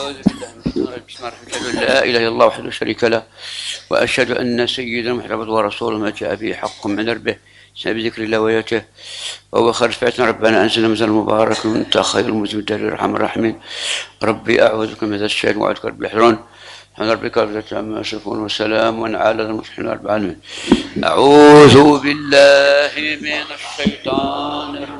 أعوذ بالله من الشيطان الرجيم. الرحيم. لا إله إلا الله وحده لا شريك له وأشهد أن سيدنا محمد ورسوله ما جاء به حق من ربه بذكر الله وآياته وهو خير فاتنا ربنا أنزل منزل مبارك وأنت خير المجيب الرحمن الراحمين. ربي أعوذ بك من ذا الشيء وأعوذ بك بالحرون سبحان ربك رب العزة عما يصفون وسلام على المرسلين رب العالمين. أعوذ بالله من الشيطان الرجيم.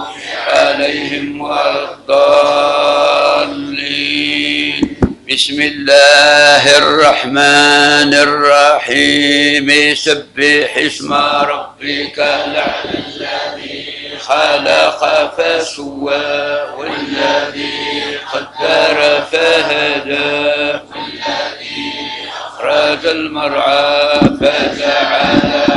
عليهم ولا الضالين بسم الله الرحمن الرحيم. سبح اسم ربك الذي خلق فسوى والذي قدر فهدى والذي أخرج المرعى فجعله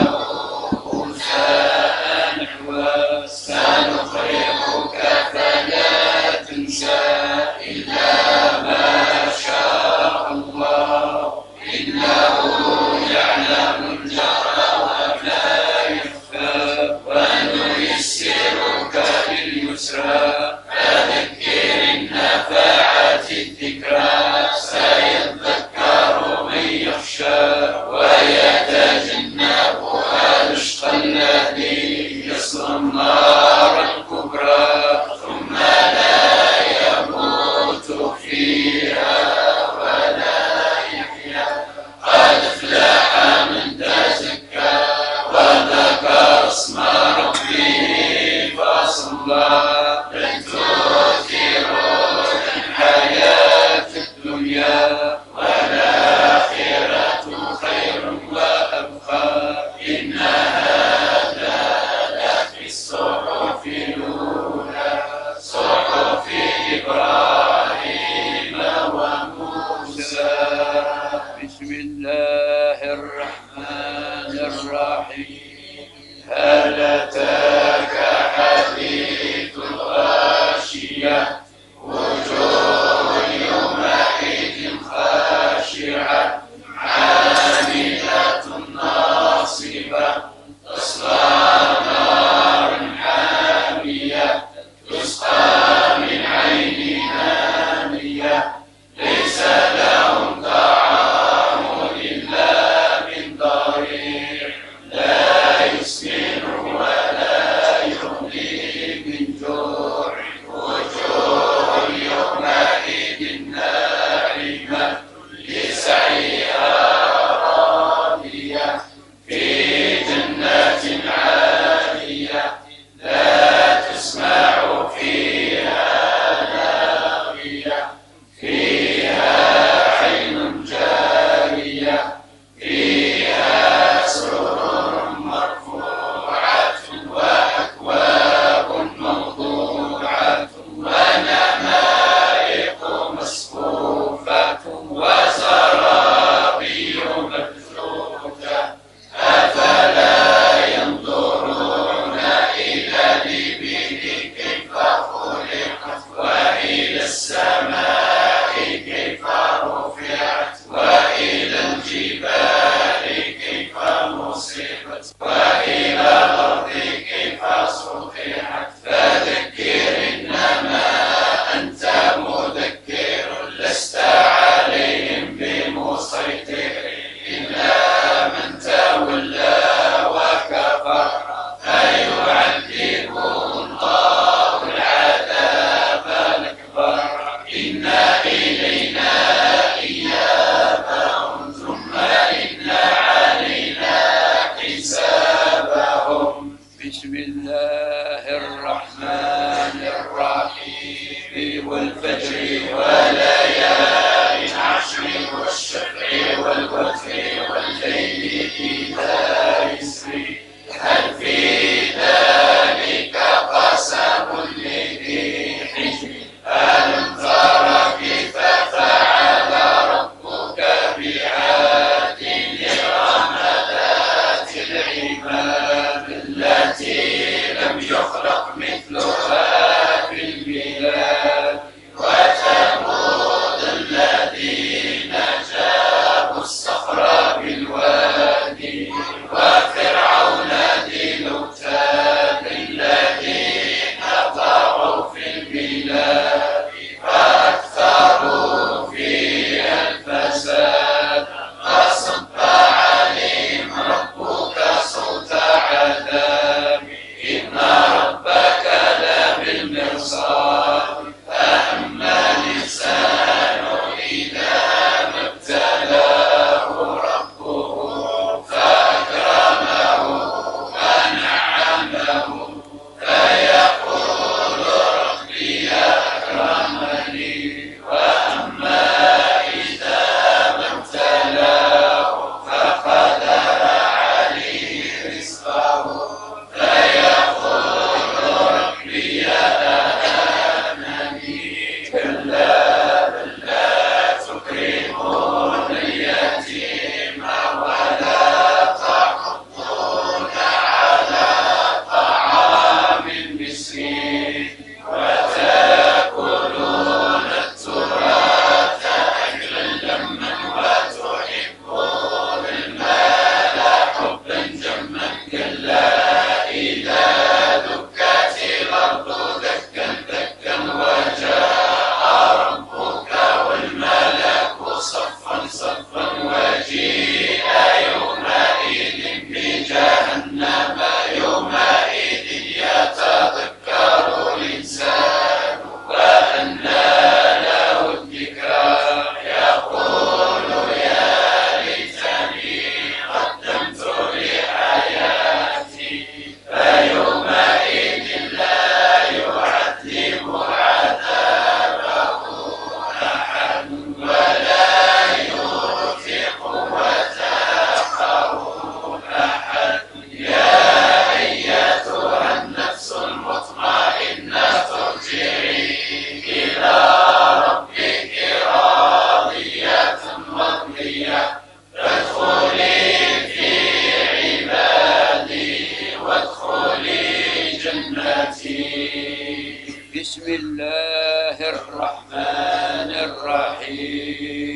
النفعات الذكرى سيذكر من ويتجنبها الأشقى الذي يصلى النار وادخلي جنتي بسم الله الرحمن الرحيم.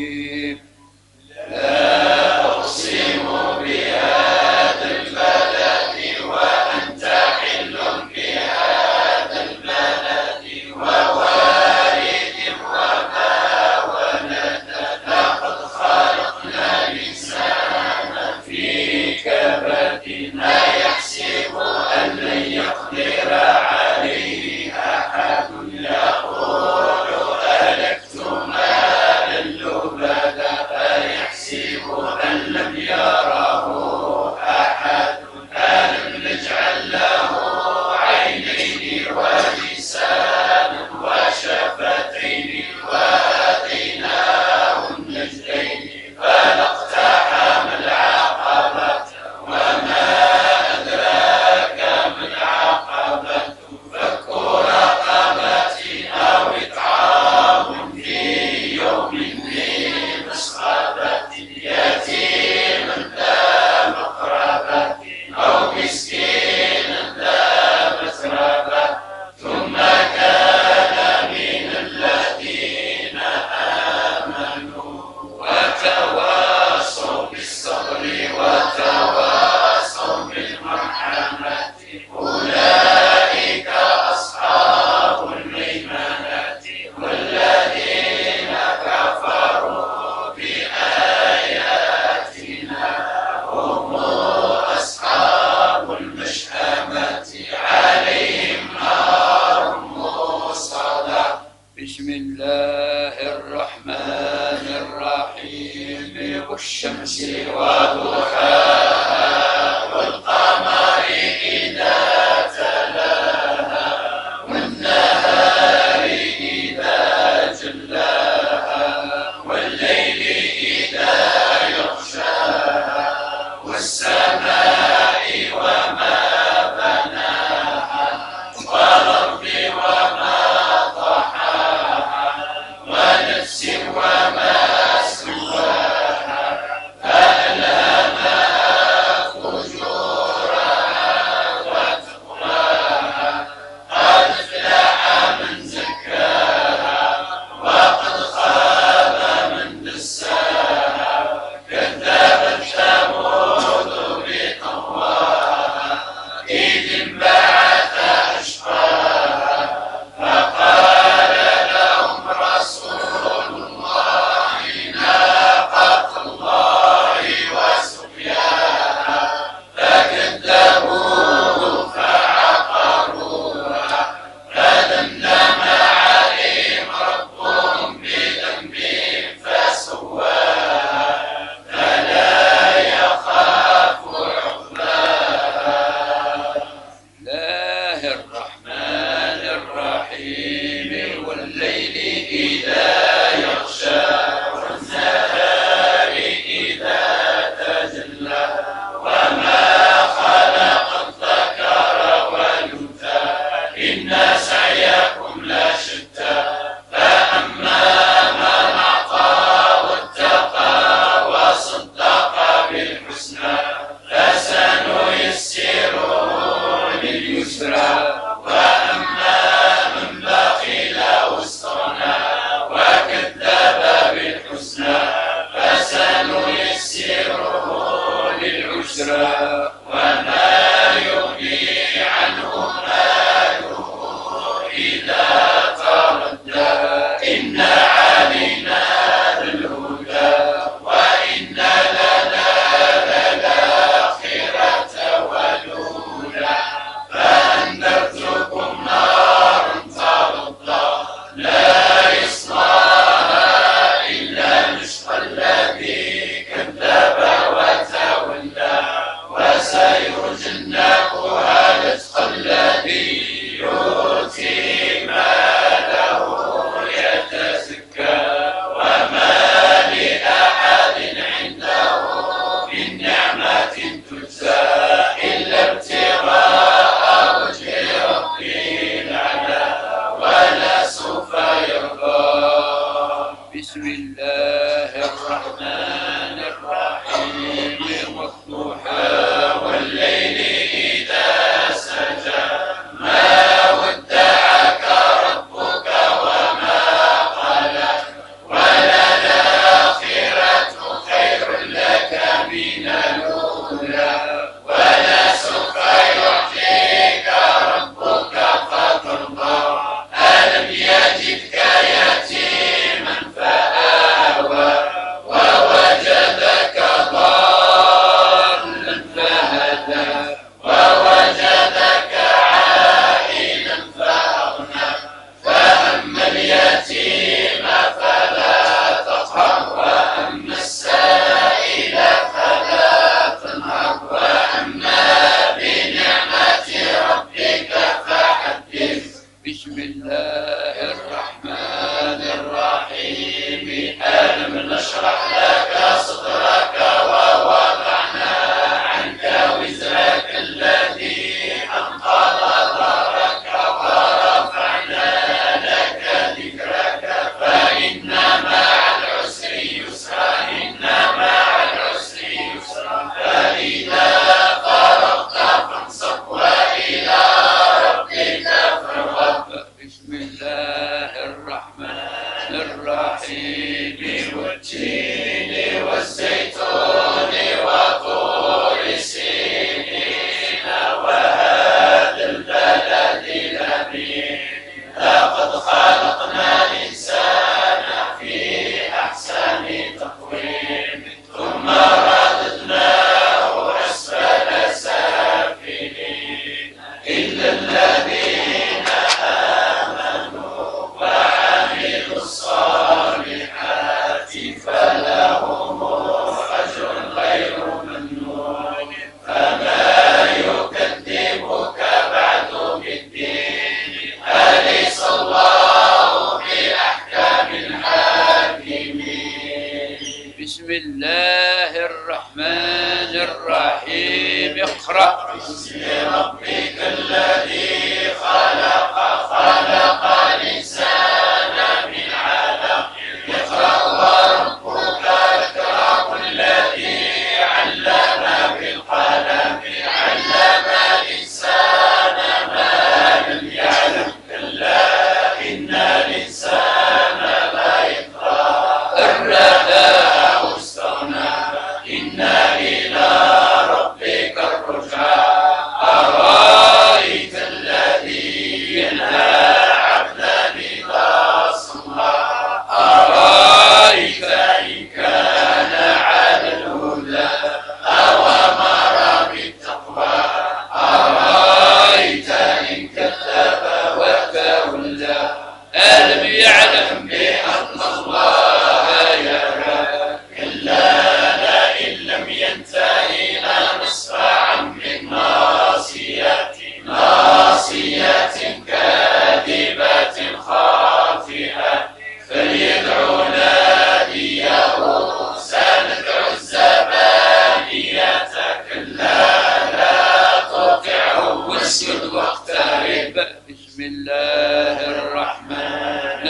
Вивущим сила Духа.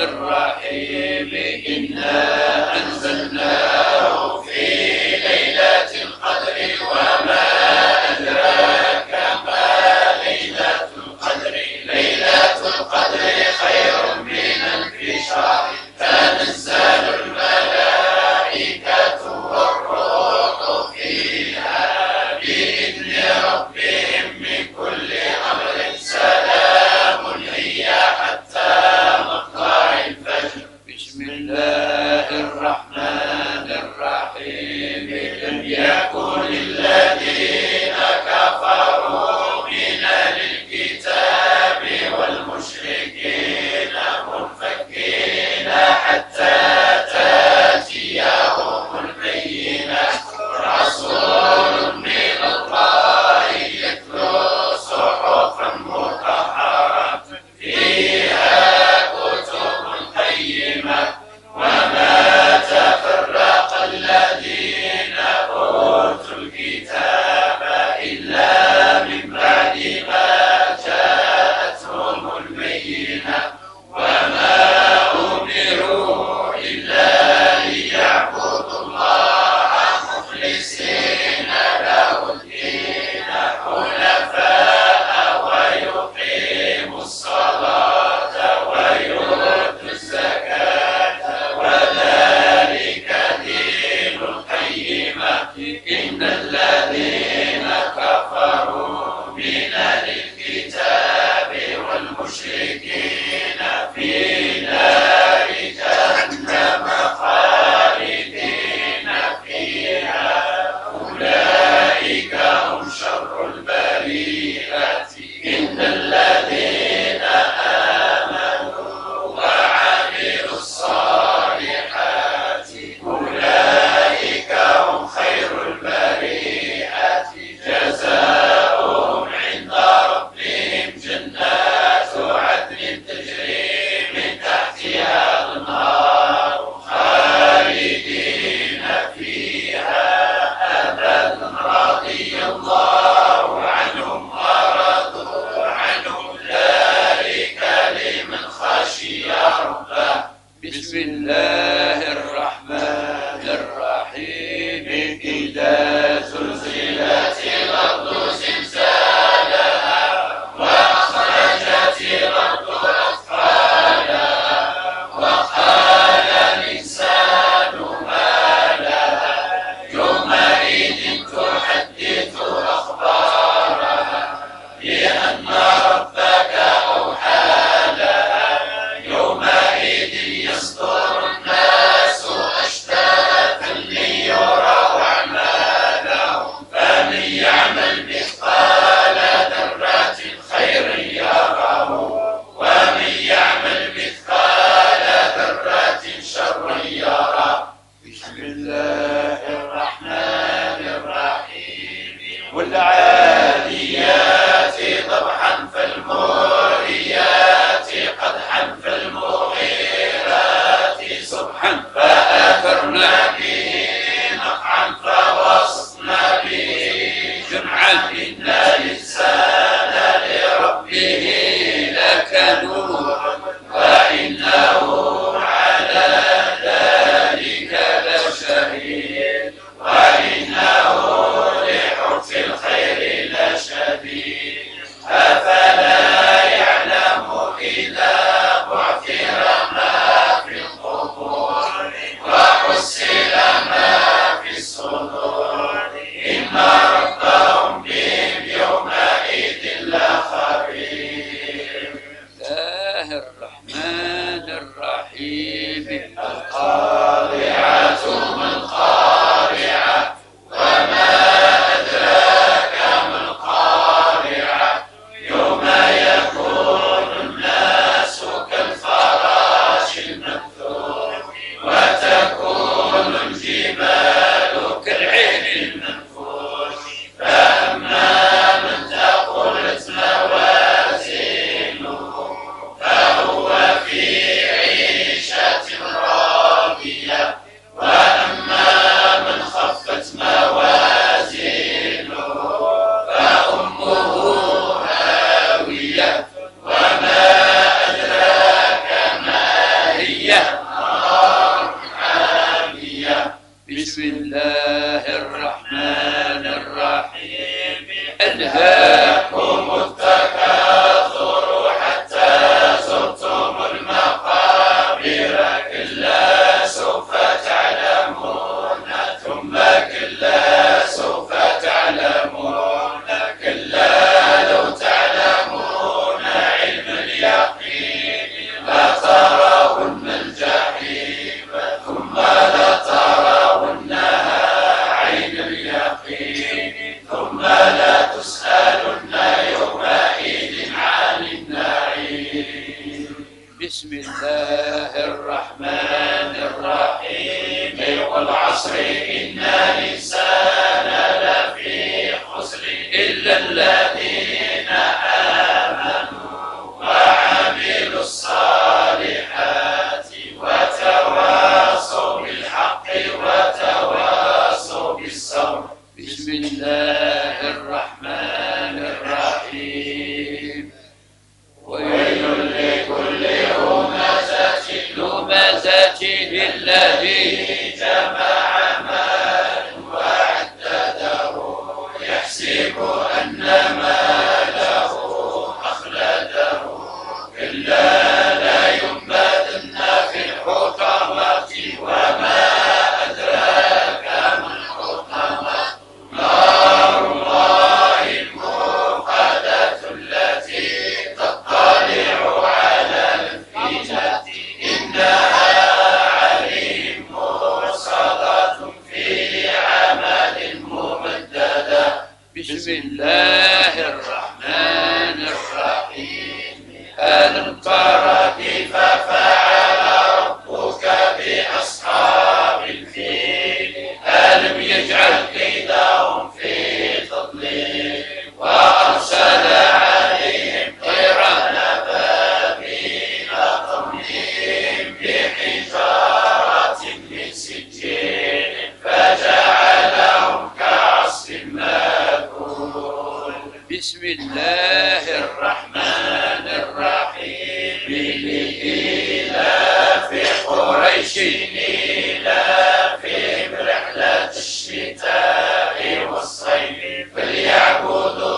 الرحيم إنا أنزلناه في ليلة القدر وما أدراك بسم الله الرحمن الرحيم. والعصر إن الإنسان لفي خسر إلا الذين Lord.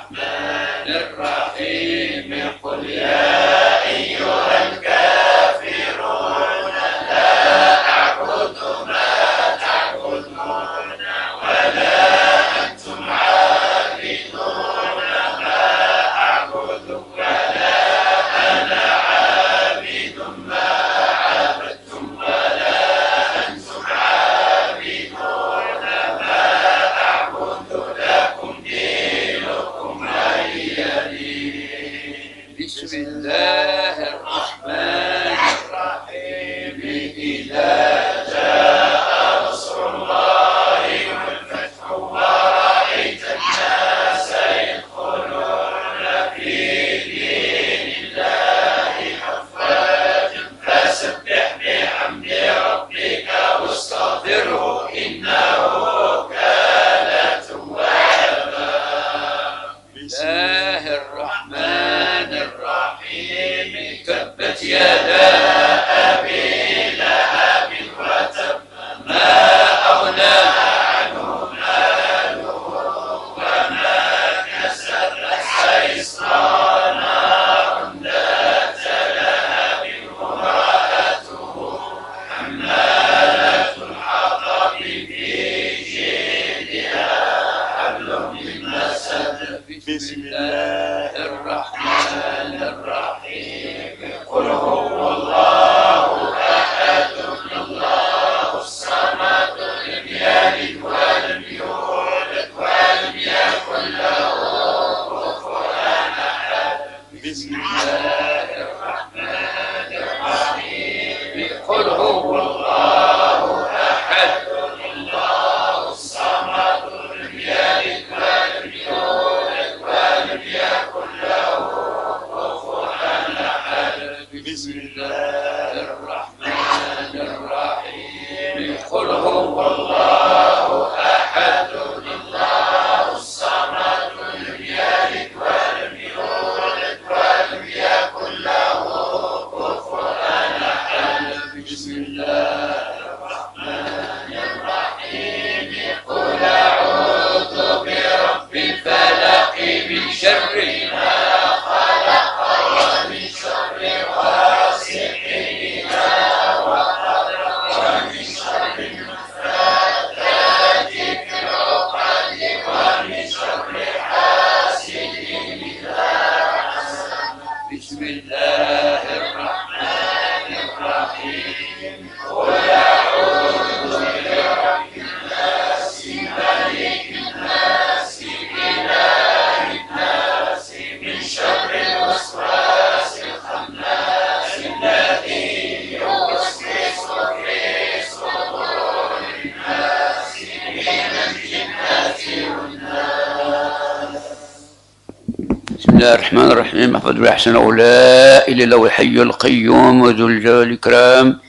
الرحمن الرحيم. احفظ بأحسن إلا هو الحي القيوم وذو الجلال والإكرام.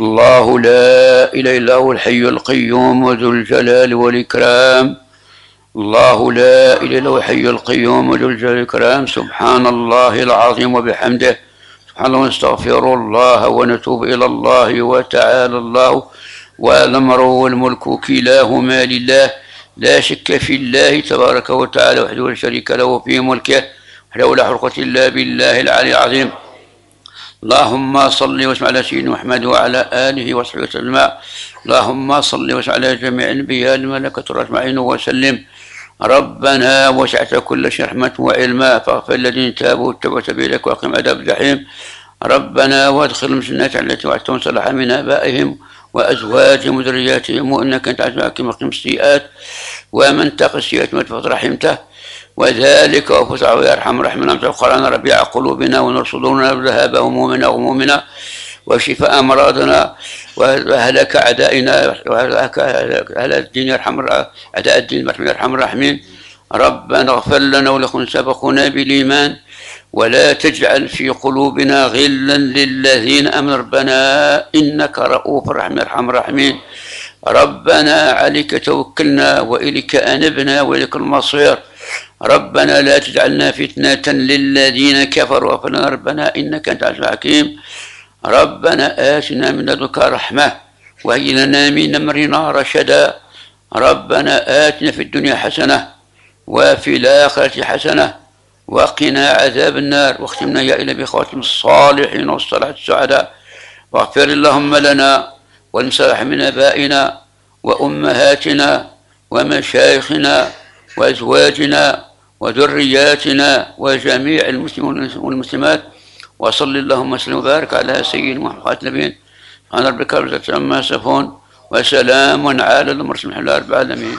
الله لا إله إلا هو الحي القيوم وذو الجلال والإكرام. الله لا إله إلا هو الحي القيوم وذو الجلال والإكرام. سبحان الله العظيم وبحمده. سبحان الله ونستغفر الله ونتوب إلى الله وتعالى الله. والأمر والملك كلاهما لله. لا شك في الله تبارك وتعالى وحده لا شريك له في ملكه. لا حرقة إلا بالله العلي العظيم. اللهم صل وسلم على سيدنا محمد وعلى آله وصحبه وسلم. اللهم صل وسلم على جميع الأنبياء الملائكة أجمعين وسلم. ربنا وسعت كل شيء رحمة وعلما. فاغفر الذين تابوا واتبعوا سبيلك وأقم عذاب الجحيم. ربنا وادخلهم الجنات التي وعدتهم صلح من آبائهم وأزواجهم وذرياتهم. وإنك أنت عز وجل مقيم السيئات. ومن تقي السيئات فقد رحمته وذلك يا ارحم الراحمين. امسك القران ربيع قلوبنا ونور صدورنا وذهاب همومنا وغمومنا وشفاء أمراضنا وهلاك أعدائنا وهلاك أهل الدين يرحم أعداء الدين يا ارحم الراحمين. ربنا اغفر لنا ولكم سبقونا بالإيمان ولا تجعل في قلوبنا غلا للذين آمنوا. ربنا إنك رؤوف رحيم ارحم الراحمين. ربنا عليك توكلنا وإليك أنبنا وإليك المصير. ربنا لا تجعلنا فتنة للذين كفروا. لنا ربنا إنك أنت العزيز الحكيم. ربنا آتنا من لدنك رحمة وهي لنا من أمرنا رشدا. ربنا آتنا في الدنيا حسنة وفي الآخرة حسنة وقنا عذاب النار. واختمنا يا إلى بخواتم الصالحين والصلاة السعداء. واغفر اللهم لنا ولمسرح من آبائنا وأمهاتنا ومشايخنا وأزواجنا وذرياتنا وجميع المسلمين والمسلمات وصل اللهم وسلم وبارك على سيدنا محمد نبينا سبحان ربك رب العزة عما يصفون وسلام على المرسلين الحمد لله رب العالمين.